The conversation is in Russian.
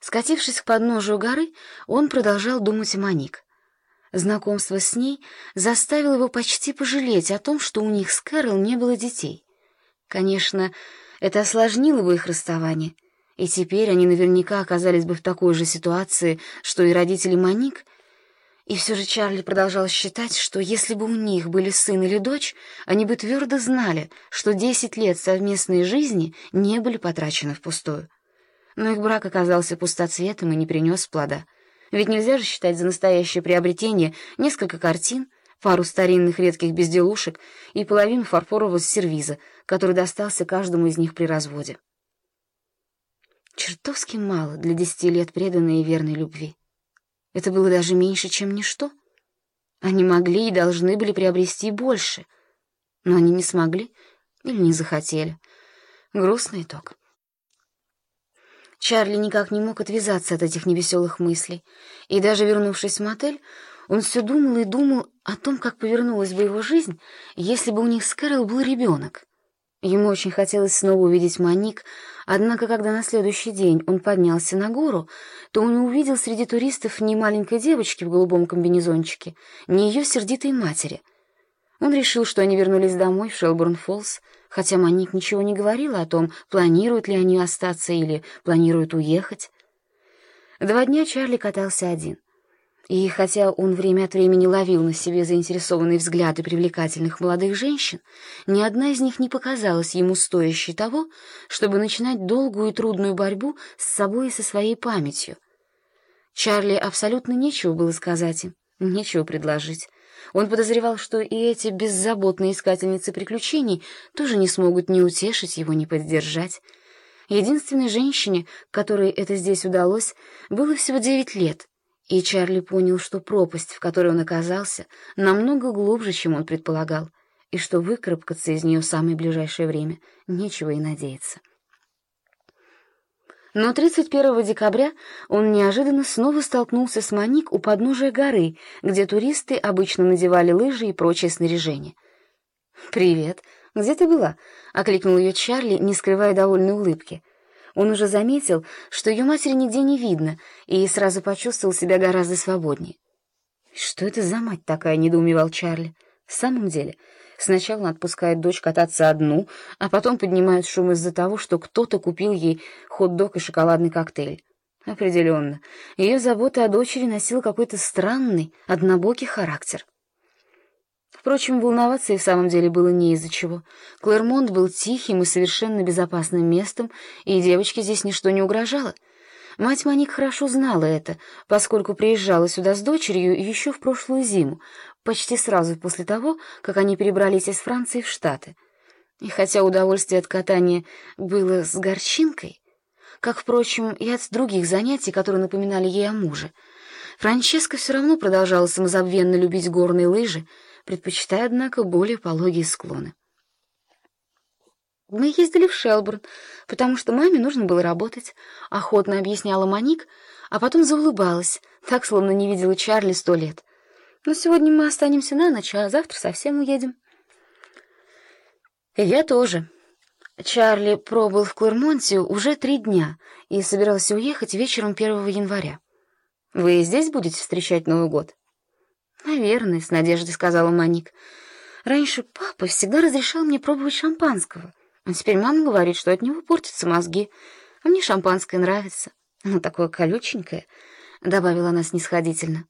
Скатившись к подножию горы, он продолжал думать о Моник. Знакомство с ней заставило его почти пожалеть о том, что у них с Кэрол не было детей. Конечно, это осложнило бы их расставание, и теперь они наверняка оказались бы в такой же ситуации, что и родители Моник. И все же Чарли продолжал считать, что если бы у них были сын или дочь, они бы твердо знали, что десять лет совместной жизни не были потрачены впустую. Но их брак оказался пустоцветом и не принес плода — ведь нельзя же считать за настоящее приобретение несколько картин, пару старинных редких безделушек и половину фарфорового сервиза, который достался каждому из них при разводе. Чертовски мало для десяти лет преданной и верной любви. Это было даже меньше, чем ничто. Они могли и должны были приобрести больше, но они не смогли или не захотели. Грустный итог. Чарли никак не мог отвязаться от этих невеселых мыслей, и даже вернувшись в мотель, он все думал и думал о том, как повернулась бы его жизнь, если бы у них с Кэрол был ребенок. Ему очень хотелось снова увидеть Моник, однако, когда на следующий день он поднялся на гору, то он увидел среди туристов ни маленькой девочки в голубом комбинезончике, ни ее сердитой матери. Он решил, что они вернулись домой в Шелбурн-Фоллс, хотя Моник ничего не говорила о том, планируют ли они остаться или планируют уехать. Два дня Чарли катался один. И хотя он время от времени ловил на себе заинтересованные взгляды привлекательных молодых женщин, ни одна из них не показалась ему стоящей того, чтобы начинать долгую и трудную борьбу с собой и со своей памятью. Чарли абсолютно нечего было сказать им, нечего предложить. Он подозревал, что и эти беззаботные искательницы приключений тоже не смогут ни утешить его, ни поддержать. Единственной женщине, которой это здесь удалось, было всего девять лет, и Чарли понял, что пропасть, в которой он оказался, намного глубже, чем он предполагал, и что выкарабкаться из нее в самое ближайшее время нечего и надеяться. Но 31 декабря он неожиданно снова столкнулся с Моник у подножия горы, где туристы обычно надевали лыжи и прочее снаряжение. «Привет. Где ты была?» — окликнул ее Чарли, не скрывая довольной улыбки. Он уже заметил, что ее матери нигде не видно, и сразу почувствовал себя гораздо свободнее. «Что это за мать такая?» — недоумевал Чарли. «В самом деле...» Сначала отпускает дочь кататься одну, а потом поднимает шум из-за того, что кто-то купил ей хот-дог и шоколадный коктейль. Определенно, ее забота о дочери носила какой-то странный, однобокий характер. Впрочем, волноваться и в самом деле было не из-за чего. Клэрмонт был тихим и совершенно безопасным местом, и девочке здесь ничто не угрожало. Мать Моник хорошо знала это, поскольку приезжала сюда с дочерью еще в прошлую зиму, почти сразу после того, как они перебрались из Франции в Штаты. И хотя удовольствие от катания было с горчинкой, как, впрочем, и от других занятий, которые напоминали ей о муже, Франческа все равно продолжала самозабвенно любить горные лыжи, предпочитая, однако, более пологие склоны. «Мы ездили в Шелбурн, потому что маме нужно было работать», — охотно объясняла Моник, а потом заулыбалась, так, словно не видела Чарли сто лет. Но сегодня мы останемся на ночь, а завтра совсем уедем. Я тоже. Чарли пробыл в Клэрмонте уже три дня и собирался уехать вечером 1 января. Вы здесь будете встречать Новый год? Наверное, с надеждой сказала Маник. Раньше папа всегда разрешал мне пробовать шампанского, а теперь мама говорит, что от него портятся мозги, а мне шампанское нравится. Оно такое колюченькое, — добавила она снисходительно.